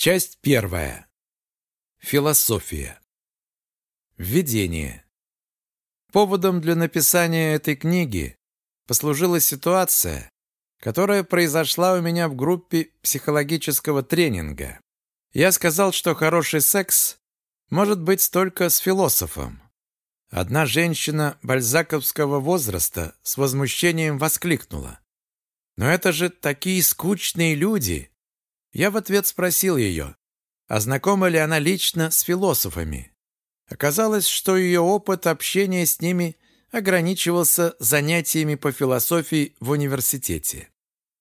Часть первая. Философия. Введение. Поводом для написания этой книги послужила ситуация, которая произошла у меня в группе психологического тренинга. Я сказал, что хороший секс может быть только с философом. Одна женщина бальзаковского возраста с возмущением воскликнула. «Но это же такие скучные люди!» Я в ответ спросил ее, а знакома ли она лично с философами. Оказалось, что ее опыт общения с ними ограничивался занятиями по философии в университете.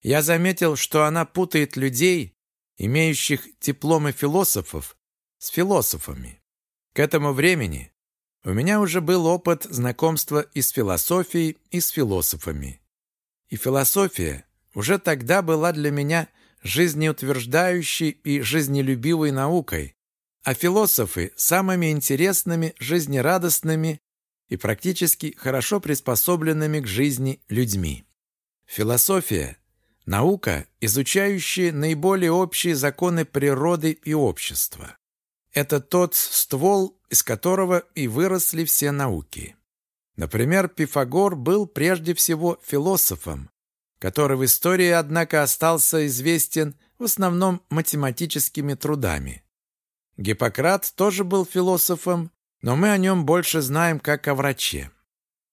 Я заметил, что она путает людей, имеющих дипломы философов, с философами. К этому времени у меня уже был опыт знакомства и с философией, и с философами. И философия уже тогда была для меня жизнеутверждающей и жизнелюбивой наукой, а философы – самыми интересными, жизнерадостными и практически хорошо приспособленными к жизни людьми. Философия – наука, изучающая наиболее общие законы природы и общества. Это тот ствол, из которого и выросли все науки. Например, Пифагор был прежде всего философом, который в истории, однако, остался известен в основном математическими трудами. Гиппократ тоже был философом, но мы о нем больше знаем как о враче.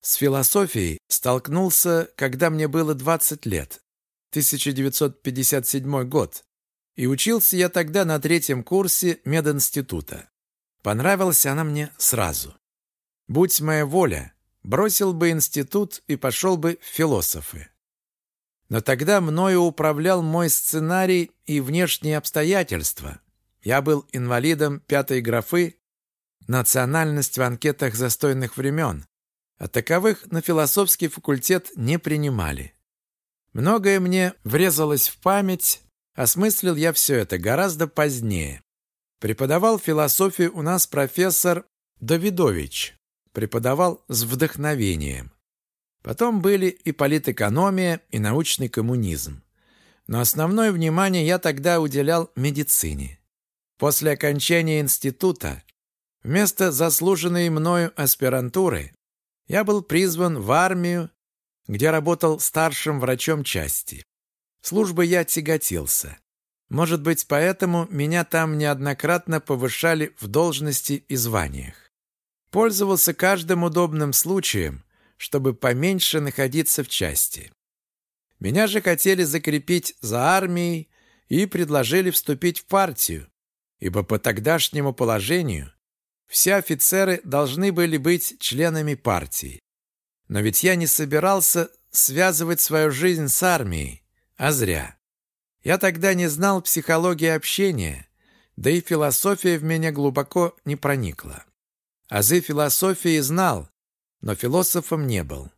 С философией столкнулся, когда мне было 20 лет, 1957 год, и учился я тогда на третьем курсе мединститута. Понравилась она мне сразу. Будь моя воля, бросил бы институт и пошел бы в философы. Но тогда мною управлял мой сценарий и внешние обстоятельства. Я был инвалидом пятой графы, национальность в анкетах застойных времен, а таковых на философский факультет не принимали. Многое мне врезалось в память, осмыслил я все это гораздо позднее. Преподавал философию у нас профессор Давидович. Преподавал с вдохновением. Потом были и политэкономия, и научный коммунизм. Но основное внимание я тогда уделял медицине. После окончания института, вместо заслуженной мною аспирантуры, я был призван в армию, где работал старшим врачом части. Службой я тяготился. Может быть, поэтому меня там неоднократно повышали в должности и званиях. Пользовался каждым удобным случаем, чтобы поменьше находиться в части. Меня же хотели закрепить за армией и предложили вступить в партию, ибо по тогдашнему положению все офицеры должны были быть членами партии. Но ведь я не собирался связывать свою жизнь с армией, а зря. Я тогда не знал психологии общения, да и философия в меня глубоко не проникла. Азы философии знал, но философом не был.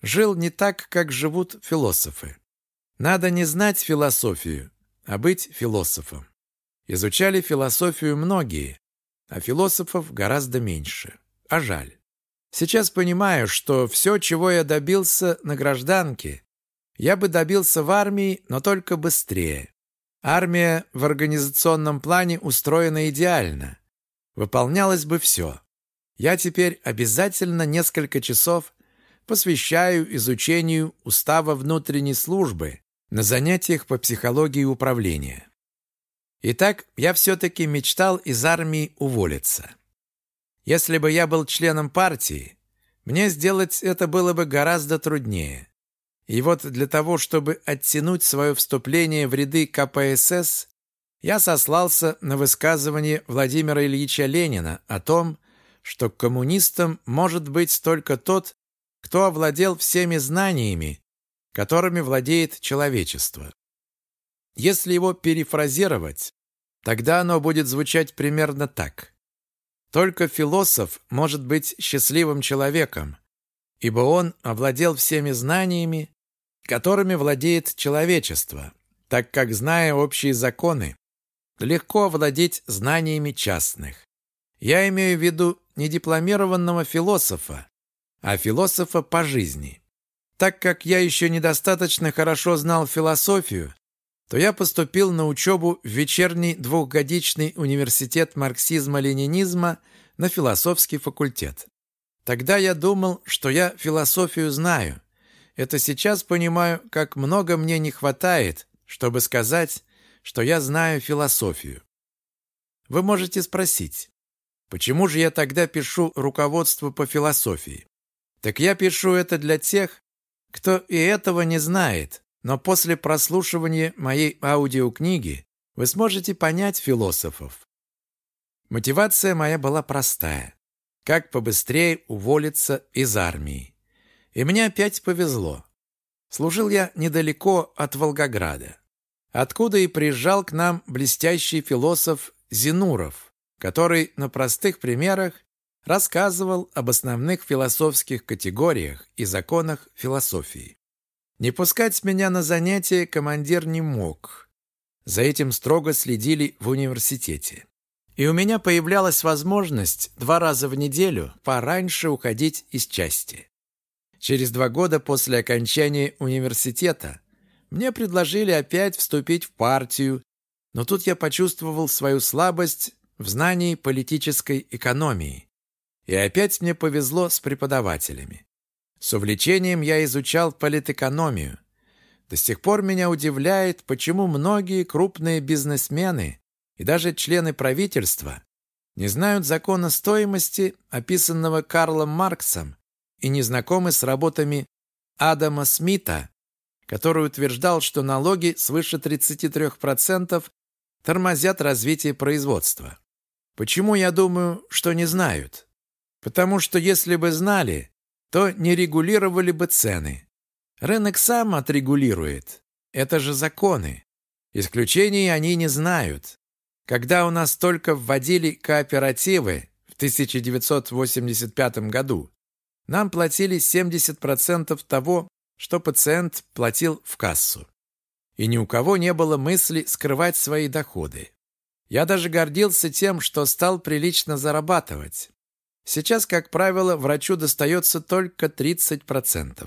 Жил не так, как живут философы. Надо не знать философию, а быть философом. Изучали философию многие, а философов гораздо меньше. А жаль. Сейчас понимаю, что все, чего я добился на гражданке, я бы добился в армии, но только быстрее. Армия в организационном плане устроена идеально. Выполнялось бы все я теперь обязательно несколько часов посвящаю изучению устава внутренней службы на занятиях по психологии управления. Итак, я все-таки мечтал из армии уволиться. Если бы я был членом партии, мне сделать это было бы гораздо труднее. И вот для того, чтобы оттянуть свое вступление в ряды КПСС, я сослался на высказывание Владимира Ильича Ленина о том, что коммунистом может быть только тот, кто овладел всеми знаниями, которыми владеет человечество. Если его перефразировать, тогда оно будет звучать примерно так. Только философ может быть счастливым человеком, ибо он овладел всеми знаниями, которыми владеет человечество, так как, зная общие законы, легко овладеть знаниями частных. Я имею в виду не дипломированного философа, а философа по жизни. Так как я еще недостаточно хорошо знал философию, то я поступил на учебу в вечерний двухгодичный университет марксизма-ленинизма на философский факультет. Тогда я думал, что я философию знаю. Это сейчас понимаю, как много мне не хватает, чтобы сказать, что я знаю философию. Вы можете спросить, почему же я тогда пишу руководство по философии? Так я пишу это для тех, кто и этого не знает, но после прослушивания моей аудиокниги вы сможете понять философов. Мотивация моя была простая. Как побыстрее уволиться из армии. И мне опять повезло. Служил я недалеко от Волгограда, откуда и приезжал к нам блестящий философ Зинуров, который на простых примерах рассказывал об основных философских категориях и законах философии. Не пускать меня на занятия командир не мог. За этим строго следили в университете. И у меня появлялась возможность два раза в неделю пораньше уходить из части. Через два года после окончания университета мне предложили опять вступить в партию, но тут я почувствовал свою слабость в знании политической экономии. И опять мне повезло с преподавателями. С увлечением я изучал политэкономию. До сих пор меня удивляет, почему многие крупные бизнесмены и даже члены правительства не знают закона стоимости, описанного Карлом Марксом, и не знакомы с работами Адама Смита, который утверждал, что налоги свыше 33% тормозят развитие производства. Почему я думаю, что не знают? Потому что если бы знали, то не регулировали бы цены. Рынок сам отрегулирует. Это же законы. Исключений они не знают. Когда у нас только вводили кооперативы в 1985 году, нам платили 70% того, что пациент платил в кассу. И ни у кого не было мысли скрывать свои доходы. Я даже гордился тем, что стал прилично зарабатывать. Сейчас, как правило, врачу достается только 30%.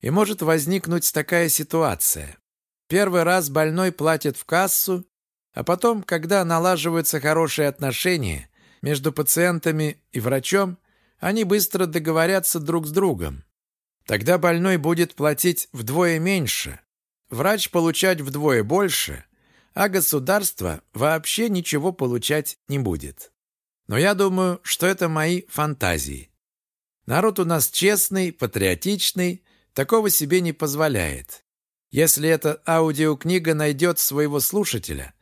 И может возникнуть такая ситуация. Первый раз больной платит в кассу, а потом, когда налаживаются хорошие отношения между пациентами и врачом, они быстро договорятся друг с другом. Тогда больной будет платить вдвое меньше, врач получать вдвое больше, а государство вообще ничего получать не будет. Но я думаю, что это мои фантазии. Народ у нас честный, патриотичный, такого себе не позволяет. Если эта аудиокнига найдет своего слушателя,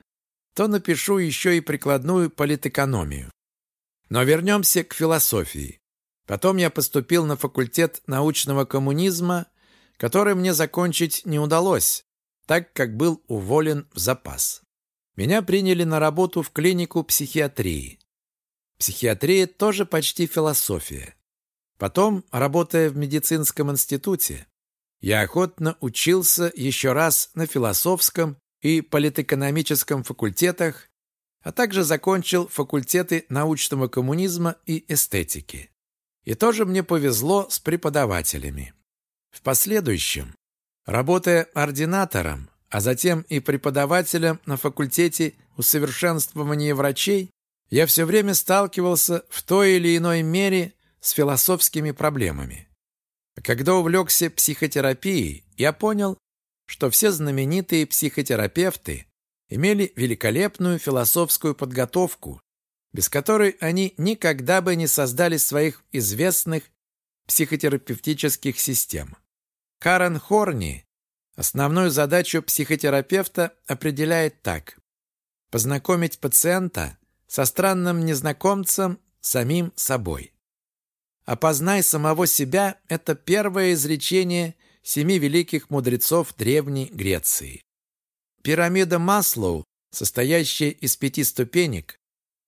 то напишу еще и прикладную политэкономию. Но вернемся к философии. Потом я поступил на факультет научного коммунизма, который мне закончить не удалось, так как был уволен в запас. Меня приняли на работу в клинику психиатрии. Психиатрия тоже почти философия. Потом, работая в медицинском институте, я охотно учился еще раз на философском и политэкономическом факультетах, а также закончил факультеты научного коммунизма и эстетики. И тоже мне повезло с преподавателями. В последующем, работая ординатором, а затем и преподавателем на факультете усовершенствования врачей, я все время сталкивался в той или иной мере с философскими проблемами. Когда увлекся психотерапией, я понял, что все знаменитые психотерапевты имели великолепную философскую подготовку, без которой они никогда бы не создали своих известных психотерапевтических систем. Карен Хорни основную задачу психотерапевта определяет так. Познакомить пациента со странным незнакомцем, самим собой. «Опознай самого себя» — это первое изречение семи великих мудрецов Древней Греции. Пирамида Маслоу, состоящая из пяти ступенек,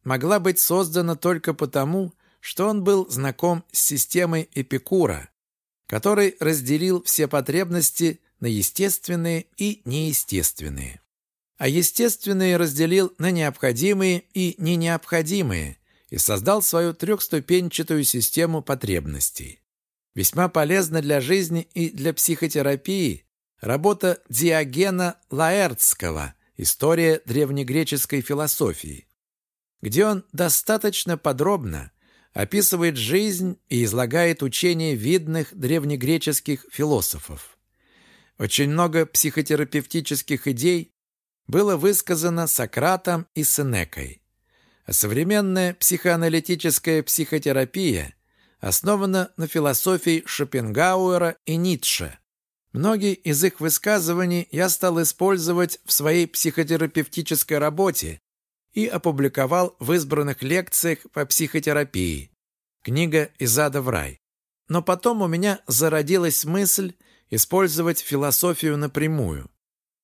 могла быть создана только потому, что он был знаком с системой Эпикура, который разделил все потребности на естественные и неестественные а естественные разделил на необходимые и ненеобходимые и создал свою трехступенчатую систему потребностей. Весьма полезно для жизни и для психотерапии работа Диогена Лаэртского «История древнегреческой философии», где он достаточно подробно описывает жизнь и излагает учения видных древнегреческих философов. Очень много психотерапевтических идей было высказано Сократом и Сенекой. А современная психоаналитическая психотерапия основана на философии Шопенгауэра и Ницше. Многие из их высказываний я стал использовать в своей психотерапевтической работе и опубликовал в избранных лекциях по психотерапии. Книга «Из ада в рай». Но потом у меня зародилась мысль использовать философию напрямую.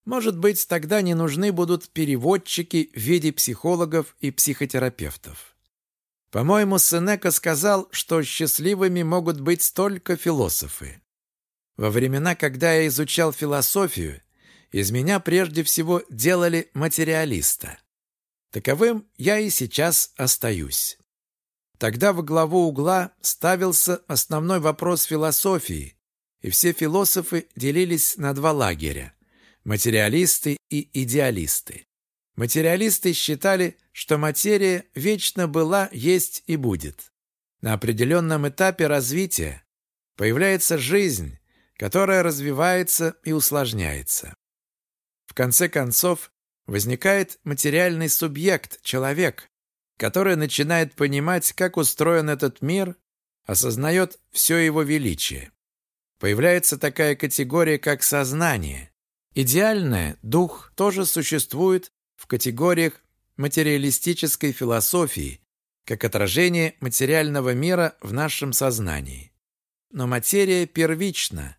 Может быть, тогда не нужны будут переводчики в виде психологов и психотерапевтов. По-моему, Сенека сказал, что счастливыми могут быть только философы. Во времена, когда я изучал философию, из меня прежде всего делали материалиста. Таковым я и сейчас остаюсь. Тогда во главу угла ставился основной вопрос философии, и все философы делились на два лагеря – материалисты и идеалисты. Материалисты считали, что материя вечно была, есть и будет. На определенном этапе развития появляется жизнь, которая развивается и усложняется. В конце концов, возникает материальный субъект, человек, который начинает понимать, как устроен этот мир, осознает все его величие. Появляется такая категория, как сознание. Идеальное, дух, тоже существует в категориях материалистической философии, как отражение материального мира в нашем сознании. Но материя первична,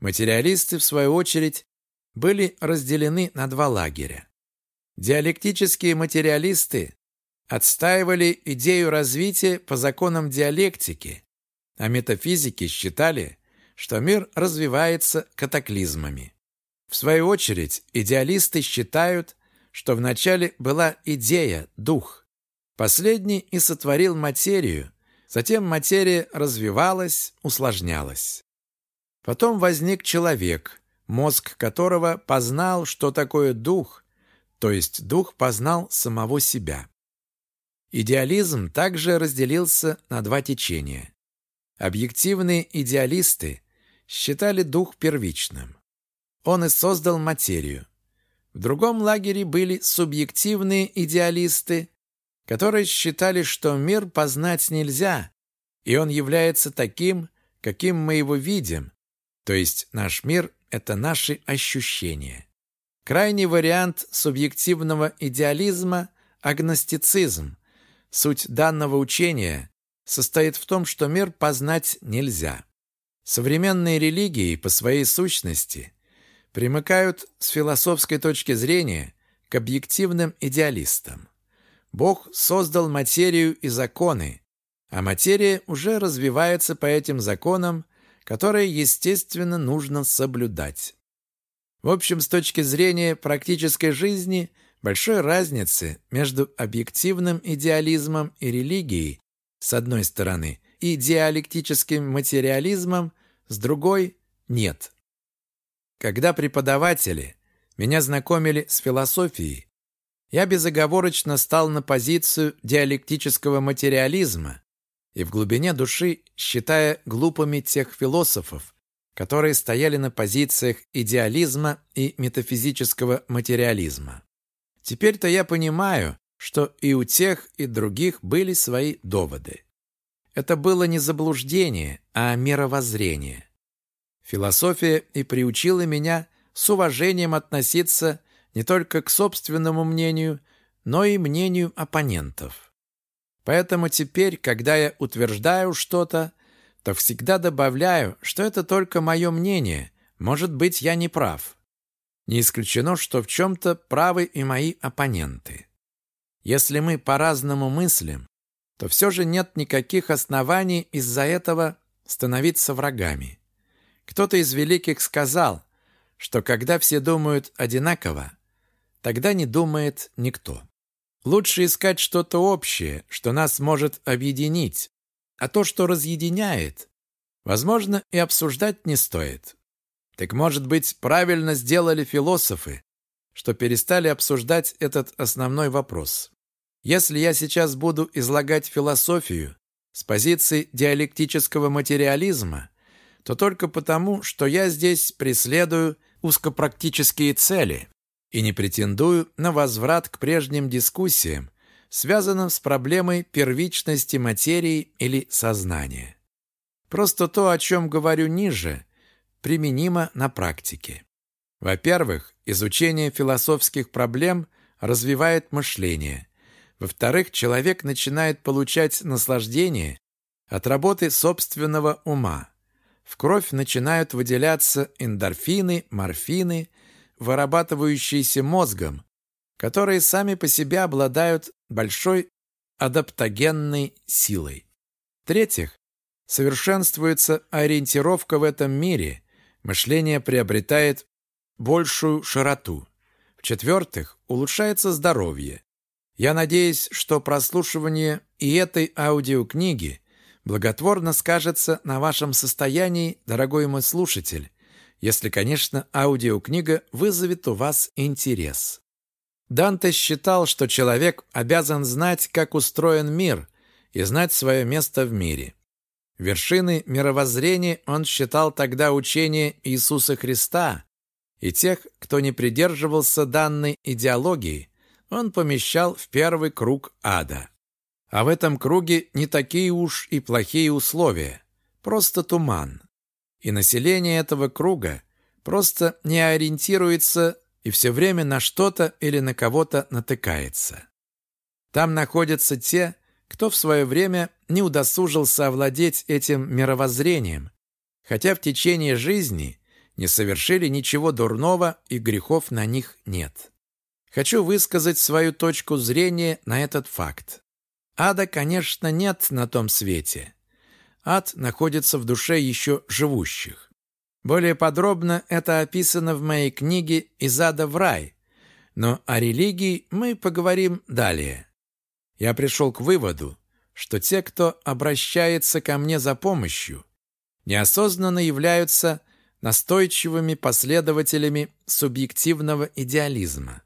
Материалисты, в свою очередь, были разделены на два лагеря. Диалектические материалисты отстаивали идею развития по законам диалектики, а метафизики считали, что мир развивается катаклизмами. В свою очередь, идеалисты считают, что вначале была идея, дух. Последний и сотворил материю, затем материя развивалась, усложнялась. Потом возник человек, мозг которого познал, что такое дух, то есть дух познал самого себя. Идеализм также разделился на два течения. Объективные идеалисты считали дух первичным. Он и создал материю. В другом лагере были субъективные идеалисты, которые считали, что мир познать нельзя, и он является таким, каким мы его видим, то есть наш мир – это наши ощущения. Крайний вариант субъективного идеализма – агностицизм. Суть данного учения состоит в том, что мир познать нельзя. Современные религии по своей сущности примыкают с философской точки зрения к объективным идеалистам. Бог создал материю и законы, а материя уже развивается по этим законам которые, естественно, нужно соблюдать. В общем, с точки зрения практической жизни, большой разницы между объективным идеализмом и религией с одной стороны и диалектическим материализмом с другой нет. Когда преподаватели меня знакомили с философией, я безоговорочно стал на позицию диалектического материализма, и в глубине души считая глупыми тех философов, которые стояли на позициях идеализма и метафизического материализма. Теперь-то я понимаю, что и у тех, и других были свои доводы. Это было не заблуждение, а мировоззрение. Философия и приучила меня с уважением относиться не только к собственному мнению, но и мнению оппонентов. Поэтому теперь, когда я утверждаю что-то, то всегда добавляю, что это только мое мнение, может быть, я не прав. Не исключено, что в чем-то правы и мои оппоненты. Если мы по-разному мыслим, то все же нет никаких оснований из-за этого становиться врагами. Кто-то из великих сказал, что когда все думают одинаково, тогда не думает никто. Лучше искать что-то общее, что нас может объединить, а то, что разъединяет, возможно, и обсуждать не стоит. Так, может быть, правильно сделали философы, что перестали обсуждать этот основной вопрос. Если я сейчас буду излагать философию с позиции диалектического материализма, то только потому, что я здесь преследую узкопрактические цели и не претендую на возврат к прежним дискуссиям, связанным с проблемой первичности материи или сознания. Просто то, о чем говорю ниже, применимо на практике. Во-первых, изучение философских проблем развивает мышление. Во-вторых, человек начинает получать наслаждение от работы собственного ума. В кровь начинают выделяться эндорфины, морфины, вырабатывающиеся мозгом, которые сами по себе обладают большой адаптогенной силой. В-третьих, совершенствуется ориентировка в этом мире, мышление приобретает большую широту. В-четвертых, улучшается здоровье. Я надеюсь, что прослушивание и этой аудиокниги благотворно скажется на вашем состоянии, дорогой мой слушатель, если, конечно, аудиокнига вызовет у вас интерес. Данте считал, что человек обязан знать, как устроен мир, и знать свое место в мире. Вершины мировоззрения он считал тогда учение Иисуса Христа, и тех, кто не придерживался данной идеологии, он помещал в первый круг ада. А в этом круге не такие уж и плохие условия, просто туман. И население этого круга просто не ориентируется и все время на что-то или на кого-то натыкается. Там находятся те, кто в свое время не удосужился овладеть этим мировоззрением, хотя в течение жизни не совершили ничего дурного и грехов на них нет. Хочу высказать свою точку зрения на этот факт. Ада, конечно, нет на том свете. Ад находится в душе еще живущих. Более подробно это описано в моей книге «Из ада в рай», но о религии мы поговорим далее. Я пришел к выводу, что те, кто обращается ко мне за помощью, неосознанно являются настойчивыми последователями субъективного идеализма.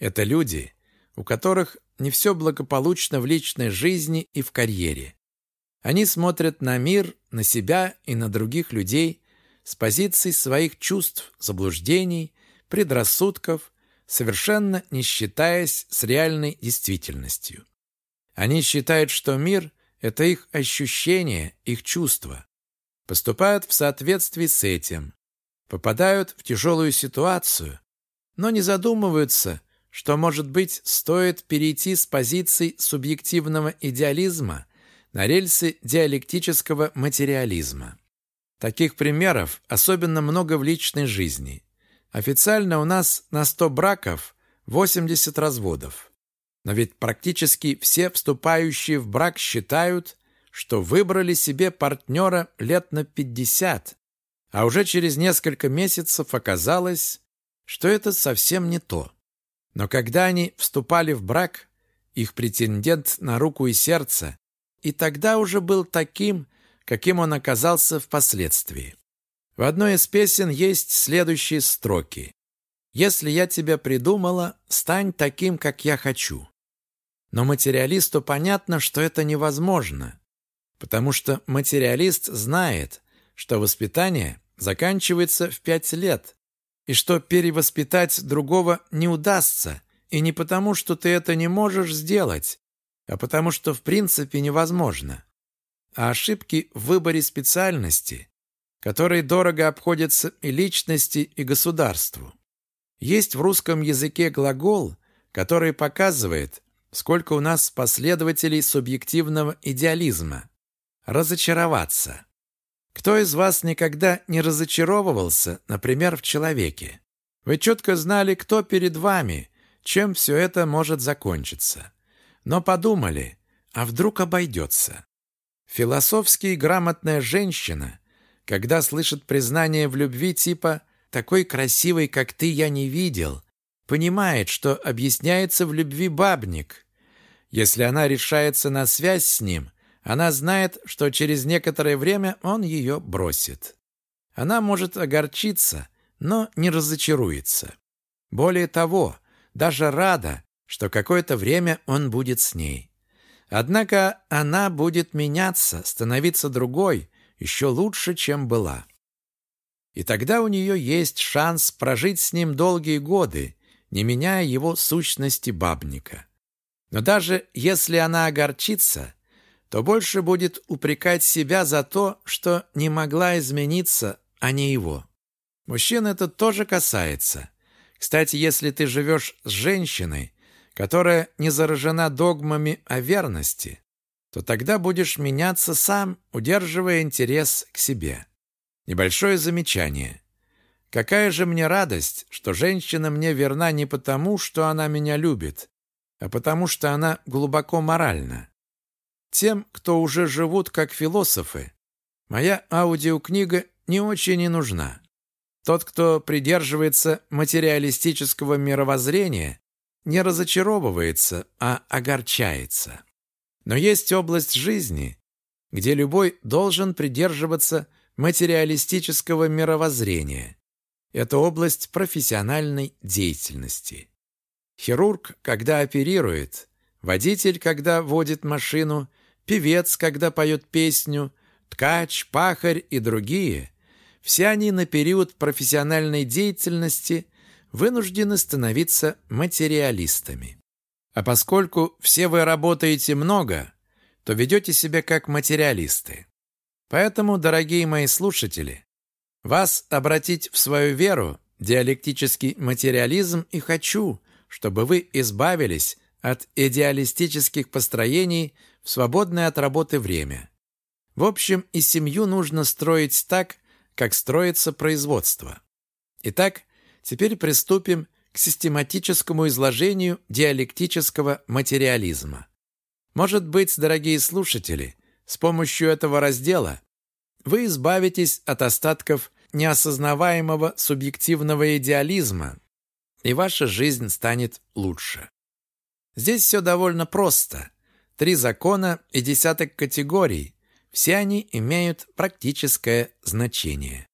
Это люди, у которых не все благополучно в личной жизни и в карьере. Они смотрят на мир, на себя и на других людей с позиций своих чувств, заблуждений, предрассудков, совершенно не считаясь с реальной действительностью. Они считают, что мир – это их ощущение, их чувства поступают в соответствии с этим, попадают в тяжелую ситуацию, но не задумываются, что, может быть, стоит перейти с позиций субъективного идеализма на рельсы диалектического материализма. Таких примеров особенно много в личной жизни. Официально у нас на 100 браков 80 разводов. Но ведь практически все вступающие в брак считают, что выбрали себе партнера лет на 50, а уже через несколько месяцев оказалось, что это совсем не то. Но когда они вступали в брак, их претендент на руку и сердце, и тогда уже был таким, каким он оказался впоследствии. В одной из песен есть следующие строки. «Если я тебя придумала, стань таким, как я хочу». Но материалисту понятно, что это невозможно потому что материалист знает, что воспитание заканчивается в пять лет, и что перевоспитать другого не удастся, и не потому, что ты это не можешь сделать, а потому что в принципе невозможно. А ошибки в выборе специальности, которые дорого обходятся и личности, и государству. Есть в русском языке глагол, который показывает, сколько у нас последователей субъективного идеализма разочароваться. Кто из вас никогда не разочаровывался, например, в человеке? Вы четко знали, кто перед вами, чем все это может закончиться. Но подумали, а вдруг обойдется? Философски грамотная женщина, когда слышит признание в любви типа «такой красивой, как ты, я не видел», понимает, что объясняется в любви бабник. Если она решается на связь с ним, она знает, что через некоторое время он ее бросит. она может огорчиться, но не разочаруется. Более того, даже рада, что какое-то время он будет с ней. Однако она будет меняться, становиться другой, еще лучше, чем была. И тогда у нее есть шанс прожить с ним долгие годы, не меняя его сущности бабника. Но даже если она огорчится, то больше будет упрекать себя за то, что не могла измениться, а не его. Мужчин это тоже касается. Кстати, если ты живешь с женщиной, которая не заражена догмами о верности, то тогда будешь меняться сам, удерживая интерес к себе. Небольшое замечание. Какая же мне радость, что женщина мне верна не потому, что она меня любит, а потому что она глубоко моральна. Тем, кто уже живут как философы, моя аудиокнига не очень и нужна. Тот, кто придерживается материалистического мировоззрения, не разочаровывается, а огорчается. Но есть область жизни, где любой должен придерживаться материалистического мировоззрения. Это область профессиональной деятельности. Хирург, когда оперирует, водитель, когда водит машину, певец, когда поет песню, ткач, пахарь и другие – все они на период профессиональной деятельности вынуждены становиться материалистами. А поскольку все вы работаете много, то ведете себя как материалисты. Поэтому, дорогие мои слушатели, вас обратить в свою веру, диалектический материализм и хочу, чтобы вы избавились от идеалистических построений в свободное от работы время. В общем, и семью нужно строить так, как строится производство. Итак, теперь приступим к систематическому изложению диалектического материализма. Может быть, дорогие слушатели, с помощью этого раздела вы избавитесь от остатков неосознаваемого субъективного идеализма, и ваша жизнь станет лучше. Здесь все довольно просто. Три закона и десяток категорий. Все они имеют практическое значение.